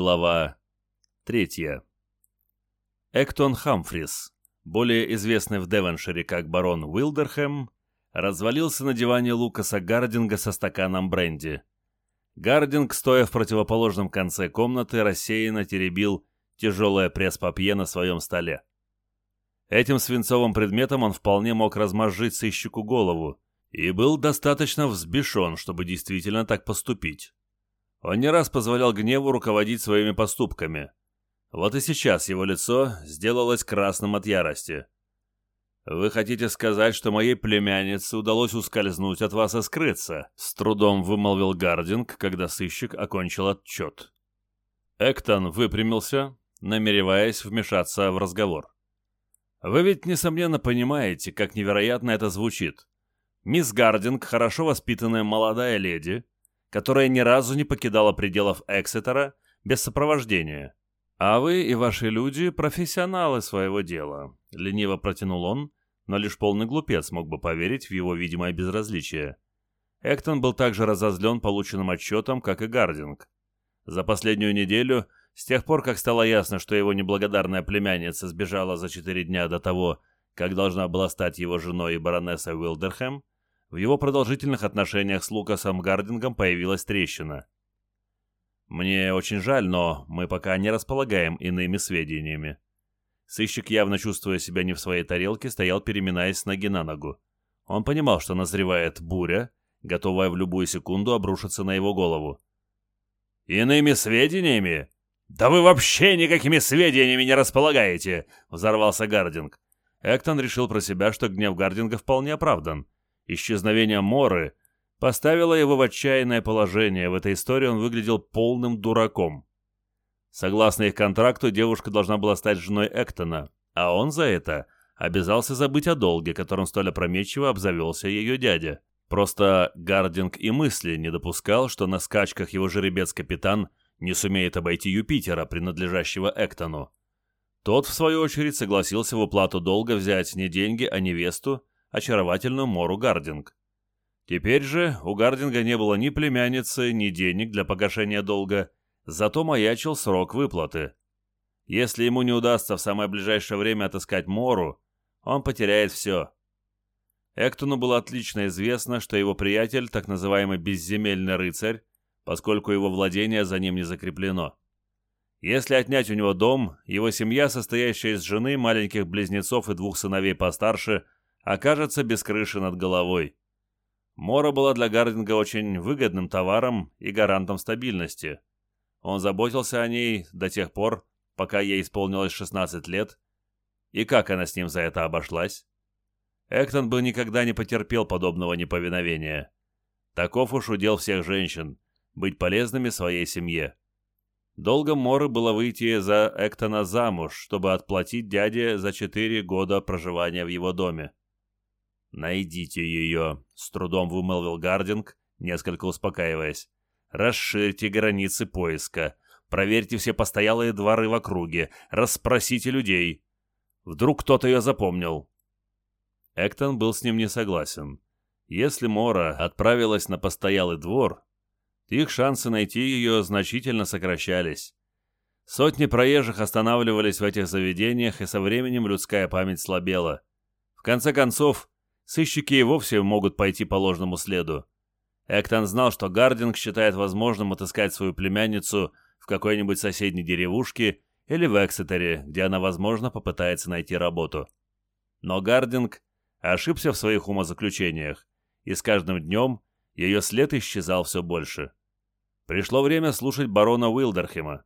Глава 3. Эктон Хамфрис, более известный в Девоншире как барон Уилдерхэм, развалился на диване Лукаса Гардинга со стаканом бренди. Гардинг, стоя в противоположном конце комнаты, рассеянно теребил тяжелое пресс-папье на своем столе. Этим свинцовым предметом он вполне мог размозжить сыщику голову и был достаточно взбешен, чтобы действительно так поступить. Он не раз позволял гневу руководить своими поступками. Вот и сейчас его лицо сделалось красным от ярости. «Вы хотите сказать, что моей племяннице удалось ускользнуть от вас и скрыться?» — с трудом вымолвил Гардинг, когда сыщик окончил отчет. Эктон выпрямился, намереваясь вмешаться в разговор. «Вы ведь, несомненно, понимаете, как невероятно это звучит. Мисс Гардинг — хорошо воспитанная молодая леди, которая ни разу не покидала пределов Эксетера без сопровождения. А вы и ваши люди – профессионалы своего дела», – лениво протянул он, но лишь полный глупец мог бы поверить в его видимое безразличие. Эктон был также разозлен полученным отчетом, как и Гардинг. За последнюю неделю, с тех пор, как стало ясно, что его неблагодарная племянница сбежала за четыре дня до того, как должна была стать его женой и баронессой Уилдерхэм, в его продолжительных отношениях с Лукасом Гардингом появилась трещина. Мне очень жаль, но мы пока не располагаем иными сведениями. Сыщик, явно чувствуя себя не в своей тарелке, стоял, переминаясь с ноги на ногу. Он понимал, что назревает буря, готовая в любую секунду обрушиться на его голову. «Иными сведениями? Да вы вообще никакими сведениями не располагаете!» — взорвался Гардинг. Эктон решил про себя, что гнев Гардинга вполне оправдан — исчезновение Моры поставило его в отчаянное положение. В этой истории он выглядел полным дураком. Согласно их контракту, девушка должна была стать женой Эктона, а он за это обязался забыть о долге, которым столь опрометчиво обзавелся ее дядя. Просто Гардинг и мысли не допускал, что на скачках его жеребец-капитан не сумеет обойти Юпитера, принадлежащего Эктону. Тот, в свою очередь, согласился в уплату долга взять не деньги, а невесту, очаровательную Мору Гардинг. Теперь же у Гардинга не было ни племянницы, ни денег для погашения долга, зато маячил срок выплаты. Если ему не удастся в самое ближайшее время отыскать Мору, он потеряет все. Эктону было отлично известно, что его приятель, так называемый безземельный рыцарь, поскольку его владение за ним не закреплено. Если отнять у него дом, его семья, состоящая из жены, маленьких близнецов и двух сыновей постарше – окажется без крыши над головой. Мора была для Гардинга очень выгодным товаром и гарантом стабильности. Он заботился о ней до тех пор, пока ей исполнилось 16 лет. И как она с ним за это обошлась? Эктон бы никогда не потерпел подобного неповиновения. Таков уж удел всех женщин — быть полезными своей семье. Долгом Моры было выйти за Эктона замуж, чтобы отплатить дяде за четыре года проживания в его доме. «Найдите ее», — с трудом вымолвил Гардинг, несколько успокаиваясь. «Расширьте границы поиска. Проверьте все постоялые дворы в округе. Расспросите людей. Вдруг кто-то ее запомнил». Эктон был с ним не согласен. Если Мора отправилась на постоялый двор, их шансы найти ее значительно сокращались. Сотни проезжих останавливались в этих заведениях, и со временем людская память слабела. В конце концов, сыщики и вовсе могут пойти по ложному следу. Эктон знал, что Гардинг считает возможным отыскать свою племянницу в какой-нибудь соседней деревушке или в Эксетере, где она, возможно, попытается найти работу. Но Гардинг ошибся в своих умозаключениях, и с каждым днем ее след исчезал все больше. Пришло время слушать барона Уилдерхема.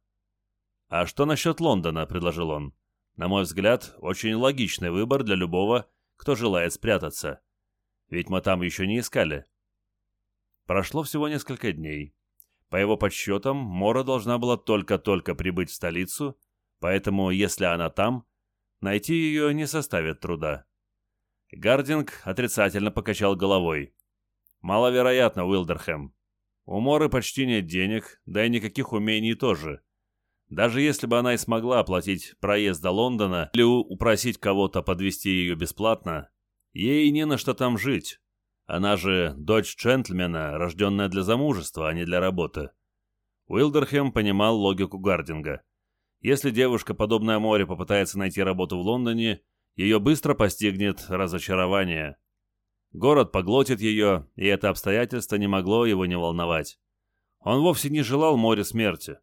«А что насчет Лондона?» — предложил он. «На мой взгляд, очень логичный выбор для любого, кто желает спрятаться. Ведь мы там еще не искали. Прошло всего несколько дней. По его подсчетам, Мора должна была только-только прибыть в столицу, поэтому, если она там, найти ее не составит труда. Гардинг отрицательно покачал головой. «Маловероятно, Уилдерхэм. У Моры почти нет денег, да и никаких умений тоже. Даже если бы она и смогла оплатить проезд до Лондона или упросить кого-то подвести ее бесплатно, ей не на что там жить. Она же дочь джентльмена, рожденная для замужества, а не для работы. Уилдерхем понимал логику Гардинга. Если девушка, подобная море, попытается найти работу в Лондоне, ее быстро постигнет разочарование. Город поглотит ее, и это обстоятельство не могло его не волновать. Он вовсе не желал море смерти.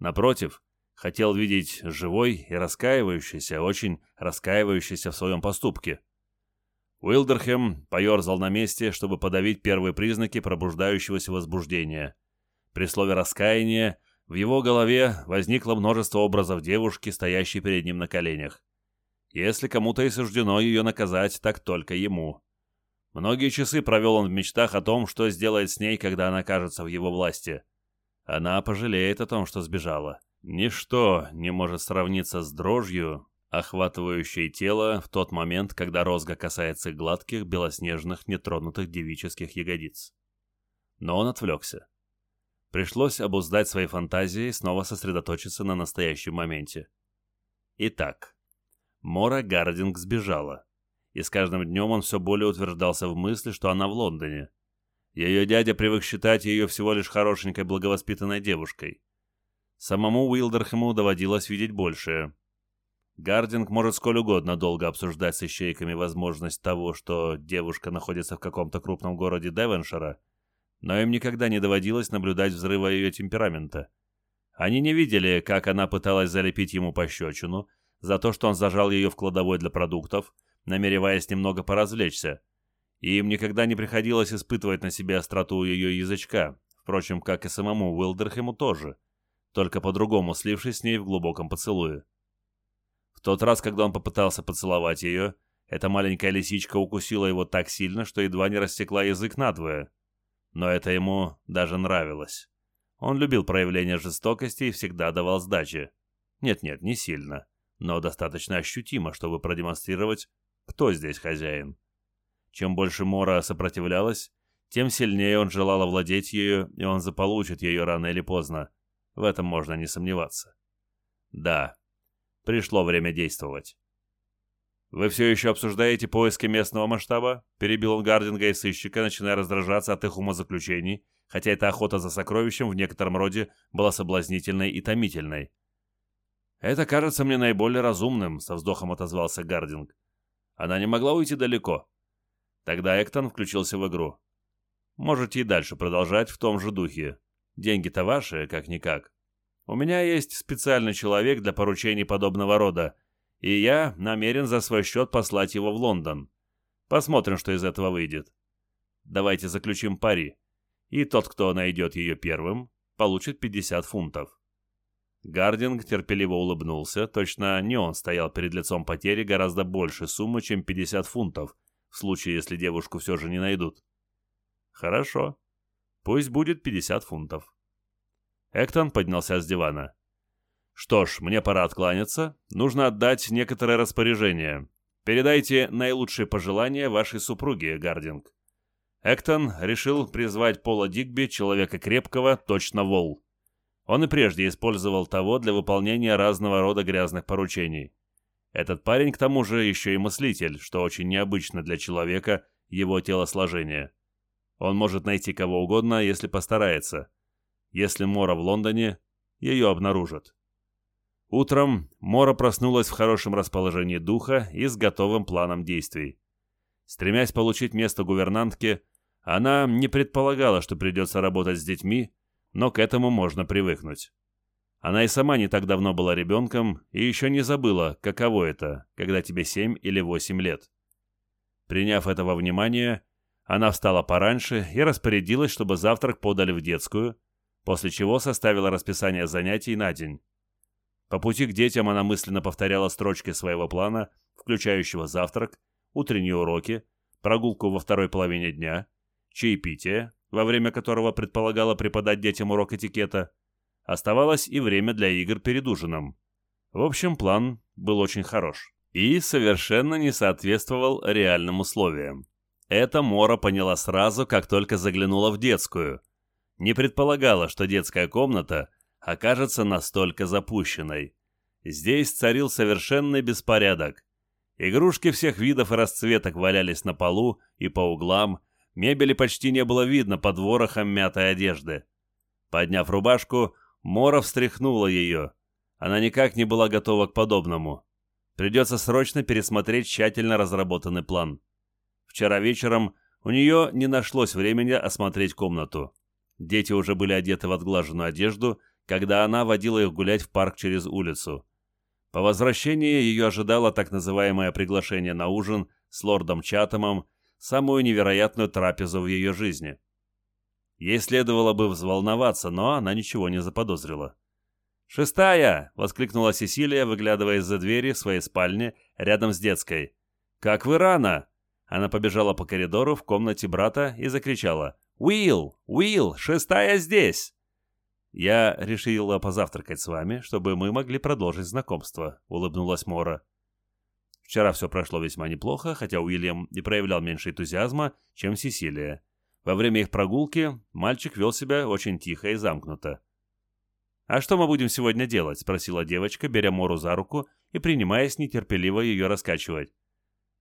Напротив, хотел видеть живой и раскаивающийся, очень раскаивающийся в своем поступке. Уилдерхем поерзал на месте, чтобы подавить первые признаки пробуждающегося возбуждения. При слове «раскаяние» в его голове возникло множество образов девушки, стоящей перед ним на коленях. Если кому-то и суждено ее наказать, так только ему. Многие часы провел он в мечтах о том, что сделает с ней, когда она окажется в его власти. Она пожалеет о том, что сбежала. Ничто не может сравниться с дрожью, охватывающей тело в тот момент, когда розга касается гладких, белоснежных, нетронутых девических ягодиц. Но он отвлекся. Пришлось обуздать свои фантазии и снова сосредоточиться на настоящем моменте. Итак, Мора Гардинг сбежала, и с каждым днем он все более утверждался в мысли, что она в Лондоне. Ее дядя привык считать ее всего лишь хорошенькой благовоспитанной девушкой. Самому Уилдерхэму доводилось видеть большее. Гардинг может сколь угодно долго обсуждать с ищейками возможность того, что девушка находится в каком-то крупном городе Девоншира, но им никогда не доводилось наблюдать взрыва ее темперамента. Они не видели, как она пыталась залепить ему пощечину за то, что он зажал ее в кладовой для продуктов, намереваясь немного поразвлечься, и им никогда не приходилось испытывать на себе остроту ее язычка, впрочем, как и самому Уилдерхему тоже, только по-другому слившись с ней в глубоком поцелуе. В тот раз, когда он попытался поцеловать ее, эта маленькая лисичка укусила его так сильно, что едва не растекла язык надвое. Но это ему даже нравилось. Он любил проявление жестокости и всегда давал сдачи. Нет-нет, не сильно, но достаточно ощутимо, чтобы продемонстрировать, кто здесь хозяин. Чем больше Мора сопротивлялась, тем сильнее он желал овладеть ею, и он заполучит ее рано или поздно. В этом можно не сомневаться. Да, пришло время действовать. «Вы все еще обсуждаете поиски местного масштаба?» — перебил он Гардинга и сыщика, начиная раздражаться от их умозаключений, хотя эта охота за сокровищем в некотором роде была соблазнительной и томительной. «Это кажется мне наиболее разумным», — со вздохом отозвался Гардинг. «Она не могла уйти далеко. Тогда Эктон включился в игру. Можете и дальше продолжать в том же духе. Деньги-то ваши, как-никак. У меня есть специальный человек для поручений подобного рода, и я намерен за свой счет послать его в Лондон. Посмотрим, что из этого выйдет. Давайте заключим пари. И тот, кто найдет ее первым, получит 50 фунтов. Гардинг терпеливо улыбнулся, точно не он стоял перед лицом потери гораздо больше суммы, чем 50 фунтов, в случае, если девушку все же не найдут. Хорошо. Пусть будет 50 фунтов. Эктон поднялся с дивана. Что ж, мне пора откланяться. Нужно отдать некоторое распоряжение. Передайте наилучшие пожелания вашей супруге, Гардинг. Эктон решил призвать Пола Дигби, человека крепкого, точно вол. Он и прежде использовал того для выполнения разного рода грязных поручений. Этот парень, к тому же, еще и мыслитель, что очень необычно для человека его телосложения. Он может найти кого угодно, если постарается. Если Мора в Лондоне, ее обнаружат. Утром Мора проснулась в хорошем расположении духа и с готовым планом действий. Стремясь получить место гувернантки, она не предполагала, что придется работать с детьми, но к этому можно привыкнуть. Она и сама не так давно была ребенком и еще не забыла, каково это, когда тебе семь или восемь лет. Приняв этого внимания, она встала пораньше и распорядилась, чтобы завтрак подали в детскую, после чего составила расписание занятий на день. По пути к детям она мысленно повторяла строчки своего плана, включающего завтрак, утренние уроки, прогулку во второй половине дня, чаепитие, во время которого предполагала преподать детям урок этикета, Оставалось и время для игр перед ужином. В общем, план был очень хорош. И совершенно не соответствовал реальным условиям. Это Мора поняла сразу, как только заглянула в детскую. Не предполагала, что детская комната окажется настолько запущенной. Здесь царил совершенный беспорядок. Игрушки всех видов и расцветок валялись на полу и по углам, мебели почти не было видно под ворохом мятой одежды. Подняв рубашку, Мора встряхнула ее. Она никак не была готова к подобному. Придется срочно пересмотреть тщательно разработанный план. Вчера вечером у нее не нашлось времени осмотреть комнату. Дети уже были одеты в отглаженную одежду, когда она водила их гулять в парк через улицу. По возвращении ее ожидало так называемое приглашение на ужин с лордом Чатамом, самую невероятную трапезу в ее жизни. Ей следовало бы взволноваться, но она ничего не заподозрила. «Шестая!» — воскликнула Сесилия, выглядывая из-за двери своей спальни рядом с детской. «Как вы рано!» Она побежала по коридору в комнате брата и закричала. «Уилл! Уилл! Шестая здесь!» «Я решила позавтракать с вами, чтобы мы могли продолжить знакомство», — улыбнулась Мора. Вчера все прошло весьма неплохо, хотя Уильям не проявлял меньше энтузиазма, чем Сесилия. Во время их прогулки мальчик вел себя очень тихо и замкнуто. «А что мы будем сегодня делать?» — спросила девочка, беря Мору за руку и принимаясь нетерпеливо ее раскачивать.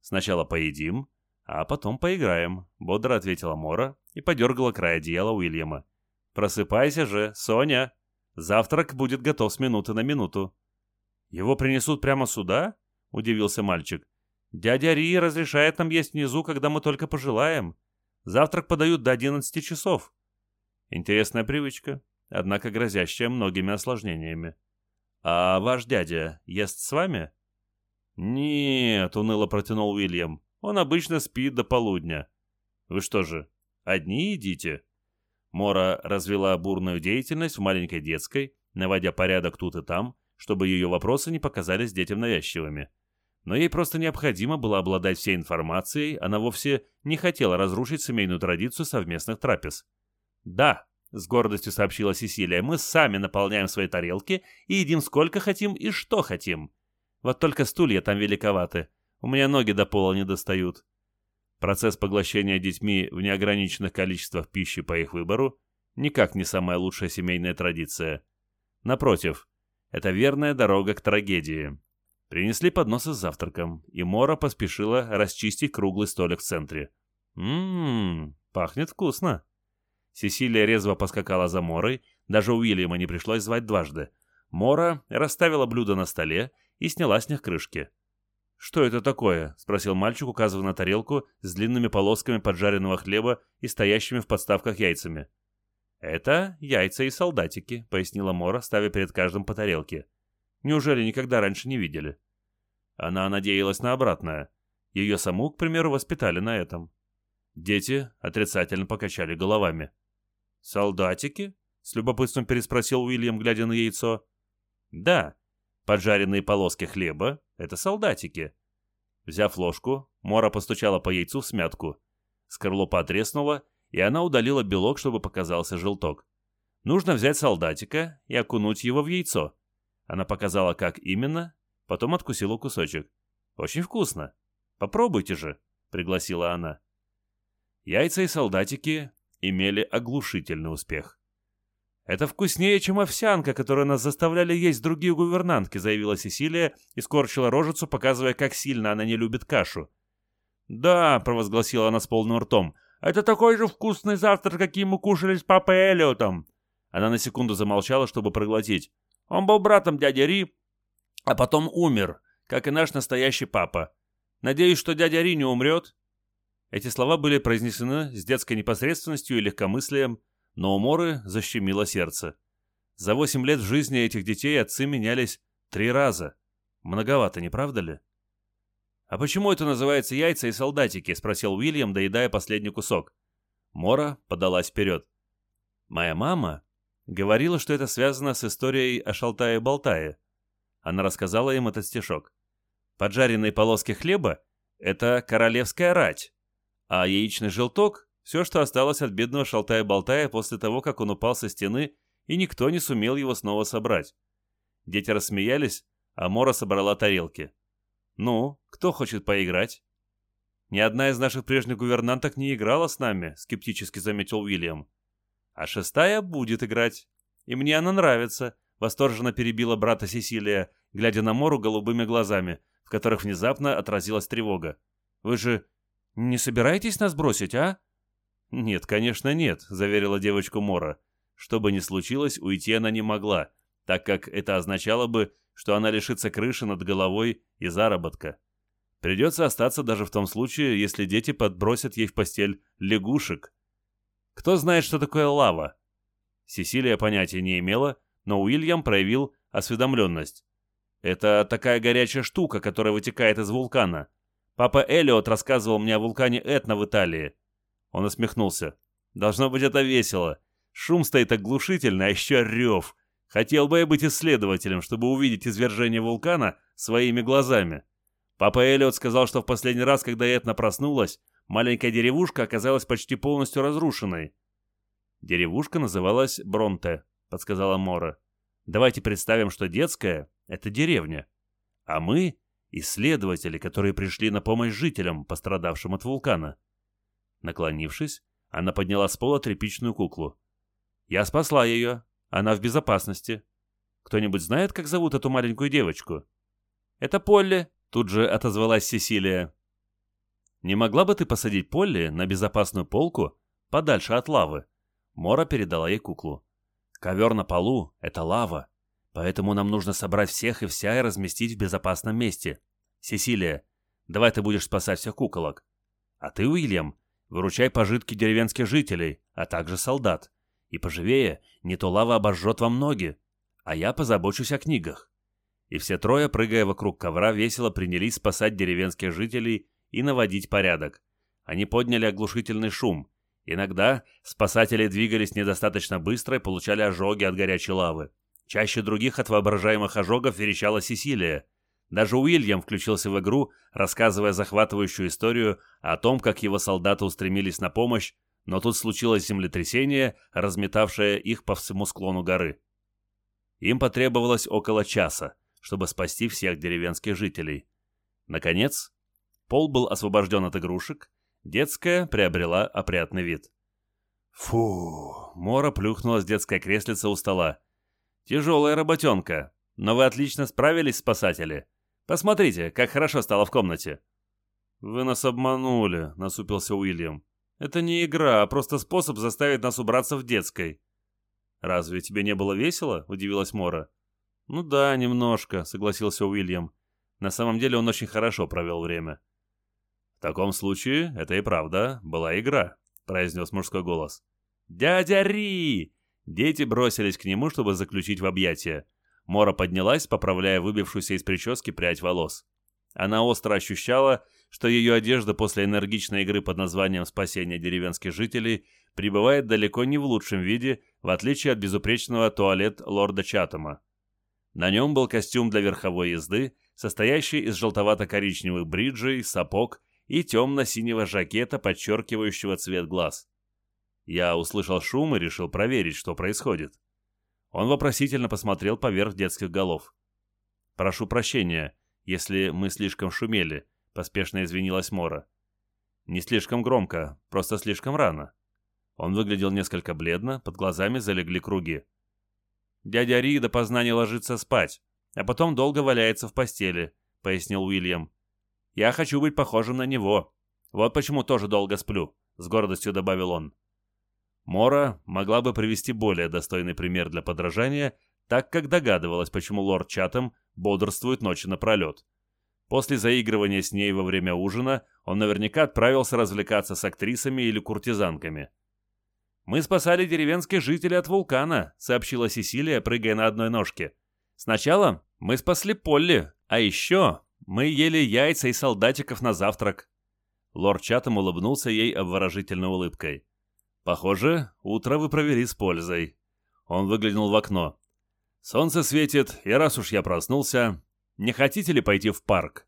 «Сначала поедим, а потом поиграем», — бодро ответила Мора и подергала край одеяла Уильяма. «Просыпайся же, Соня! Завтрак будет готов с минуты на минуту». «Его принесут прямо сюда?» — удивился мальчик. «Дядя Ри разрешает нам есть внизу, когда мы только пожелаем. Завтрак подают до одиннадцати часов». Интересная привычка однако грозящая многими осложнениями. «А ваш дядя ест с вами?» «Нет», — уныло протянул Уильям. «Он обычно спит до полудня». «Вы что же, одни едите?» Мора развела бурную деятельность в маленькой детской, наводя порядок тут и там, чтобы ее вопросы не показались детям навязчивыми. Но ей просто необходимо было обладать всей информацией, она вовсе не хотела разрушить семейную традицию совместных трапез. «Да», — с гордостью сообщила Сесилия, — «мы сами наполняем свои тарелки и едим сколько хотим и что хотим. Вот только стулья там великоваты. У меня ноги до пола не достают». Процесс поглощения детьми в неограниченных количествах пищи по их выбору никак не самая лучшая семейная традиция. Напротив, это верная дорога к трагедии. Принесли подносы с завтраком, и Мора поспешила расчистить круглый столик в центре. «Ммм, пахнет вкусно». Сесилия резво поскакала за Морой, даже Уильяма не пришлось звать дважды. Мора расставила блюдо на столе и сняла с них крышки. «Что это такое?» — спросил мальчик, указывая на тарелку с длинными полосками поджаренного хлеба и стоящими в подставках яйцами. «Это яйца и солдатики», — пояснила Мора, ставя перед каждым по тарелке. «Неужели никогда раньше не видели?» Она надеялась на обратное. Ее саму, к примеру, воспитали на этом. Дети отрицательно покачали головами. «Солдатики?» — с любопытством переспросил Уильям, глядя на яйцо. «Да, поджаренные полоски хлеба — это солдатики». Взяв ложку, Мора постучала по яйцу в смятку. Скорлупа треснула, и она удалила белок, чтобы показался желток. Нужно взять солдатика и окунуть его в яйцо. Она показала, как именно, потом откусила кусочек. «Очень вкусно. Попробуйте же», — пригласила она. Яйца и солдатики имели оглушительный успех. «Это вкуснее, чем овсянка, которую нас заставляли есть другие гувернантки», заявила Сесилия и скорчила рожицу, показывая, как сильно она не любит кашу. «Да», — провозгласила она с полным ртом, — «это такой же вкусный завтрак, какие мы кушали с папой Эллиотом». Она на секунду замолчала, чтобы проглотить. «Он был братом дяди Ри, а потом умер, как и наш настоящий папа. Надеюсь, что дядя Ри не умрет, эти слова были произнесены с детской непосредственностью и легкомыслием, но у Моры защемило сердце. За восемь лет жизни этих детей отцы менялись три раза. Многовато, не правда ли? «А почему это называется яйца и солдатики?» — спросил Уильям, доедая последний кусок. Мора подалась вперед. «Моя мама говорила, что это связано с историей о Шалтае-Болтае». Она рассказала им этот стишок. «Поджаренные полоски хлеба — это королевская рать, а яичный желток — все, что осталось от бедного шалтая-болтая после того, как он упал со стены, и никто не сумел его снова собрать. Дети рассмеялись, а Мора собрала тарелки. «Ну, кто хочет поиграть?» «Ни одна из наших прежних гувернанток не играла с нами», — скептически заметил Уильям. «А шестая будет играть. И мне она нравится», — восторженно перебила брата Сесилия, глядя на Мору голубыми глазами, в которых внезапно отразилась тревога. «Вы же «Не собираетесь нас бросить, а?» «Нет, конечно, нет», — заверила девочку Мора. Что бы ни случилось, уйти она не могла, так как это означало бы, что она лишится крыши над головой и заработка. Придется остаться даже в том случае, если дети подбросят ей в постель лягушек. Кто знает, что такое лава? Сесилия понятия не имела, но Уильям проявил осведомленность. Это такая горячая штука, которая вытекает из вулкана. Папа Элиот рассказывал мне о вулкане Этна в Италии. Он усмехнулся. Должно быть, это весело. Шум стоит оглушительный, а еще рев. Хотел бы я быть исследователем, чтобы увидеть извержение вулкана своими глазами. Папа Эллиот сказал, что в последний раз, когда Этна проснулась, маленькая деревушка оказалась почти полностью разрушенной. «Деревушка называлась Бронте», — подсказала Мора. «Давайте представим, что детская — это деревня, а мы — исследователи, которые пришли на помощь жителям, пострадавшим от вулкана». Наклонившись, она подняла с пола тряпичную куклу. «Я спасла ее. Она в безопасности. Кто-нибудь знает, как зовут эту маленькую девочку?» «Это Полли», Тут же отозвалась Сесилия. «Не могла бы ты посадить Полли на безопасную полку подальше от лавы?» Мора передала ей куклу. «Ковер на полу — это лава, поэтому нам нужно собрать всех и вся и разместить в безопасном месте. Сесилия, давай ты будешь спасать всех куколок. А ты, Уильям, выручай пожитки деревенских жителей, а также солдат. И поживее, не то лава обожжет вам ноги, а я позабочусь о книгах и все трое, прыгая вокруг ковра, весело принялись спасать деревенских жителей и наводить порядок. Они подняли оглушительный шум. Иногда спасатели двигались недостаточно быстро и получали ожоги от горячей лавы. Чаще других от воображаемых ожогов верещала Сесилия. Даже Уильям включился в игру, рассказывая захватывающую историю о том, как его солдаты устремились на помощь, но тут случилось землетрясение, разметавшее их по всему склону горы. Им потребовалось около часа, чтобы спасти всех деревенских жителей. Наконец, пол был освобожден от игрушек, детская приобрела опрятный вид. Фу, Мора плюхнулась в детское креслице у стола. Тяжелая работенка, но вы отлично справились, спасатели. Посмотрите, как хорошо стало в комнате. Вы нас обманули, насупился Уильям. Это не игра, а просто способ заставить нас убраться в детской. Разве тебе не было весело? удивилась Мора. «Ну да, немножко», — согласился Уильям. На самом деле он очень хорошо провел время. «В таком случае, это и правда была игра», — произнес мужской голос. «Дядя Ри!» Дети бросились к нему, чтобы заключить в объятия. Мора поднялась, поправляя выбившуюся из прически прядь волос. Она остро ощущала, что ее одежда после энергичной игры под названием «Спасение деревенских жителей» пребывает далеко не в лучшем виде, в отличие от безупречного туалет лорда Чатама. На нем был костюм для верховой езды, состоящий из желтовато-коричневых бриджей, сапог и темно-синего жакета, подчеркивающего цвет глаз. Я услышал шум и решил проверить, что происходит. Он вопросительно посмотрел поверх детских голов. «Прошу прощения, если мы слишком шумели», — поспешно извинилась Мора. «Не слишком громко, просто слишком рано». Он выглядел несколько бледно, под глазами залегли круги. Дядя Ри допоздна не ложится спать, а потом долго валяется в постели», — пояснил Уильям. «Я хочу быть похожим на него. Вот почему тоже долго сплю», — с гордостью добавил он. Мора могла бы привести более достойный пример для подражания, так как догадывалась, почему лорд Чатам бодрствует ночи напролет. После заигрывания с ней во время ужина он наверняка отправился развлекаться с актрисами или куртизанками. «Мы спасали деревенских жителей от вулкана», — сообщила Сесилия, прыгая на одной ножке. «Сначала мы спасли Полли, а еще мы ели яйца и солдатиков на завтрак». Лорд Чатам улыбнулся ей обворожительной улыбкой. «Похоже, утро вы провели с пользой». Он выглянул в окно. «Солнце светит, и раз уж я проснулся, не хотите ли пойти в парк?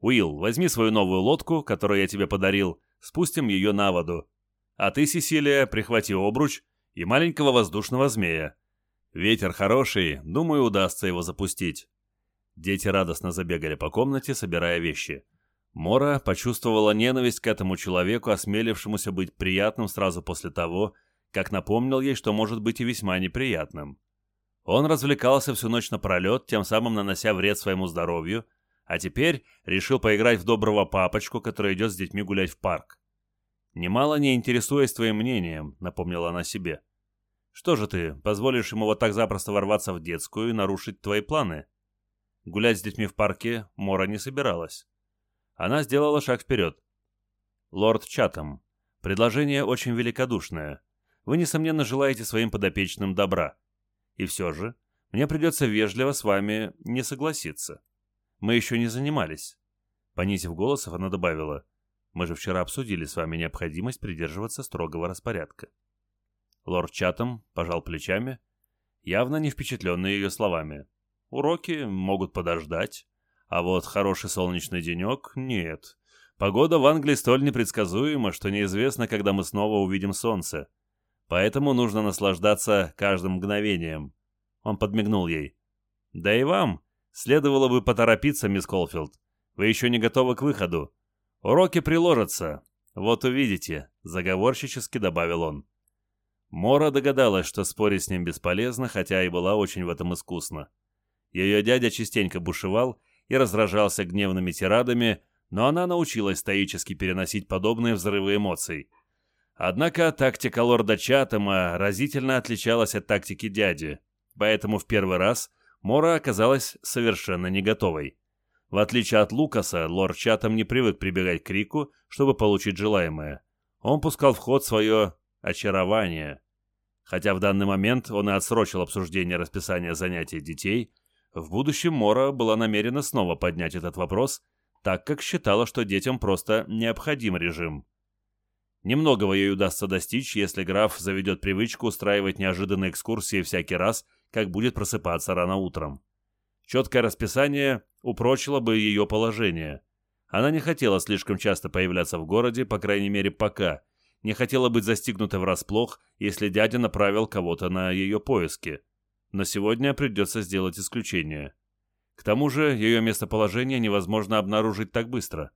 Уилл, возьми свою новую лодку, которую я тебе подарил, спустим ее на воду. А ты, Сесилия, прихвати обруч и маленького воздушного змея. Ветер хороший, думаю, удастся его запустить». Дети радостно забегали по комнате, собирая вещи. Мора почувствовала ненависть к этому человеку, осмелившемуся быть приятным сразу после того, как напомнил ей, что может быть и весьма неприятным. Он развлекался всю ночь напролет, тем самым нанося вред своему здоровью, а теперь решил поиграть в доброго папочку, который идет с детьми гулять в парк. «Немало не интересуясь твоим мнением», — напомнила она себе. Что же ты, позволишь ему вот так запросто ворваться в детскую и нарушить твои планы? Гулять с детьми в парке Мора не собиралась. Она сделала шаг вперед. «Лорд Чатам, предложение очень великодушное. Вы, несомненно, желаете своим подопечным добра. И все же, мне придется вежливо с вами не согласиться. Мы еще не занимались». Понизив голос, она добавила, «Мы же вчера обсудили с вами необходимость придерживаться строгого распорядка». Лорд Чатам пожал плечами, явно не впечатленный ее словами. «Уроки могут подождать, а вот хороший солнечный денек — нет. Погода в Англии столь непредсказуема, что неизвестно, когда мы снова увидим солнце. Поэтому нужно наслаждаться каждым мгновением». Он подмигнул ей. «Да и вам следовало бы поторопиться, мисс Колфилд. Вы еще не готовы к выходу. Уроки приложатся. Вот увидите», — заговорщически добавил он. Мора догадалась, что спорить с ним бесполезно, хотя и была очень в этом искусна. Ее дядя частенько бушевал и раздражался гневными тирадами, но она научилась стоически переносить подобные взрывы эмоций. Однако тактика лорда Чатама разительно отличалась от тактики дяди, поэтому в первый раз Мора оказалась совершенно не готовой. В отличие от Лукаса, лорд Чатам не привык прибегать к крику, чтобы получить желаемое. Он пускал в ход свое очарование. Хотя в данный момент он и отсрочил обсуждение расписания занятий детей, в будущем Мора была намерена снова поднять этот вопрос, так как считала, что детям просто необходим режим. Немногого ей удастся достичь, если граф заведет привычку устраивать неожиданные экскурсии всякий раз, как будет просыпаться рано утром. Четкое расписание упрочило бы ее положение. Она не хотела слишком часто появляться в городе, по крайней мере пока, не хотела быть застигнутой врасплох, если дядя направил кого-то на ее поиски. Но сегодня придется сделать исключение. К тому же ее местоположение невозможно обнаружить так быстро.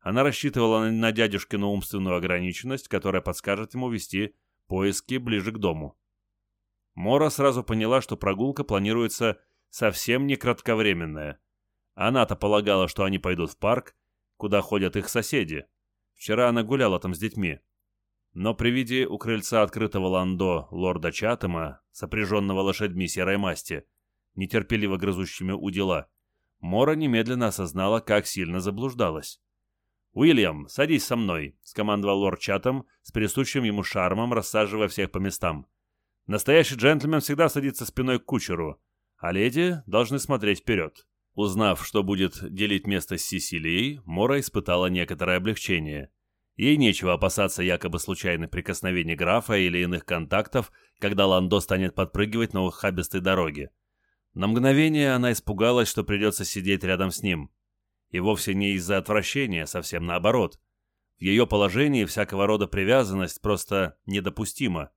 Она рассчитывала на дядюшкину умственную ограниченность, которая подскажет ему вести поиски ближе к дому. Мора сразу поняла, что прогулка планируется совсем не кратковременная. Она-то полагала, что они пойдут в парк, куда ходят их соседи. Вчера она гуляла там с детьми. Но при виде у крыльца открытого ландо лорда Чатама, сопряженного лошадьми серой масти, нетерпеливо грызущими у дела, Мора немедленно осознала, как сильно заблуждалась. «Уильям, садись со мной», — скомандовал лорд Чатам с присущим ему шармом, рассаживая всех по местам. «Настоящий джентльмен всегда садится спиной к кучеру, а леди должны смотреть вперед». Узнав, что будет делить место с Сесилией, Мора испытала некоторое облегчение. Ей нечего опасаться якобы случайных прикосновений графа или иных контактов, когда Ландо станет подпрыгивать на ухабистой дороге. На мгновение она испугалась, что придется сидеть рядом с ним. И вовсе не из-за отвращения, совсем наоборот. В ее положении всякого рода привязанность просто недопустима.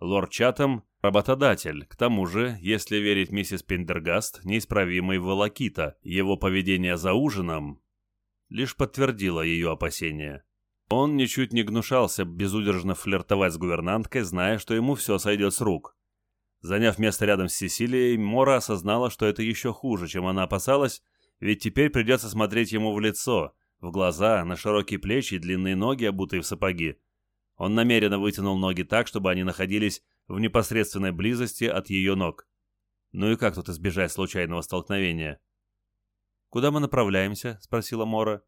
Лорд Чатам – работодатель, к тому же, если верить миссис Пендергаст, неисправимый волокита. Его поведение за ужином лишь подтвердило ее опасения. Он ничуть не гнушался безудержно флиртовать с гувернанткой, зная, что ему все сойдет с рук. Заняв место рядом с Сесилией, Мора осознала, что это еще хуже, чем она опасалась, ведь теперь придется смотреть ему в лицо, в глаза, на широкие плечи и длинные ноги, обутые в сапоги. Он намеренно вытянул ноги так, чтобы они находились в непосредственной близости от ее ног. Ну и как тут избежать случайного столкновения? «Куда мы направляемся?» — спросила Мора.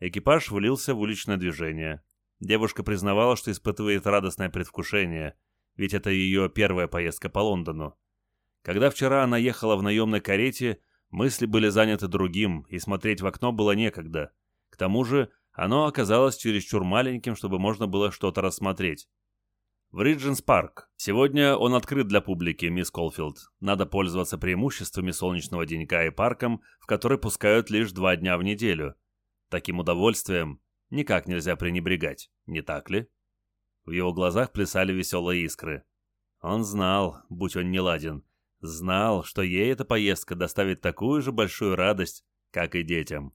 Экипаж влился в уличное движение. Девушка признавала, что испытывает радостное предвкушение, ведь это ее первая поездка по Лондону. Когда вчера она ехала в наемной карете, мысли были заняты другим, и смотреть в окно было некогда. К тому же оно оказалось чересчур маленьким, чтобы можно было что-то рассмотреть. В Ридженс Парк. Сегодня он открыт для публики, мисс Колфилд. Надо пользоваться преимуществами солнечного денька и парком, в который пускают лишь два дня в неделю – Таким удовольствием никак нельзя пренебрегать, не так ли? В его глазах плясали веселые искры. Он знал, будь он не ладен, знал, что ей эта поездка доставит такую же большую радость, как и детям.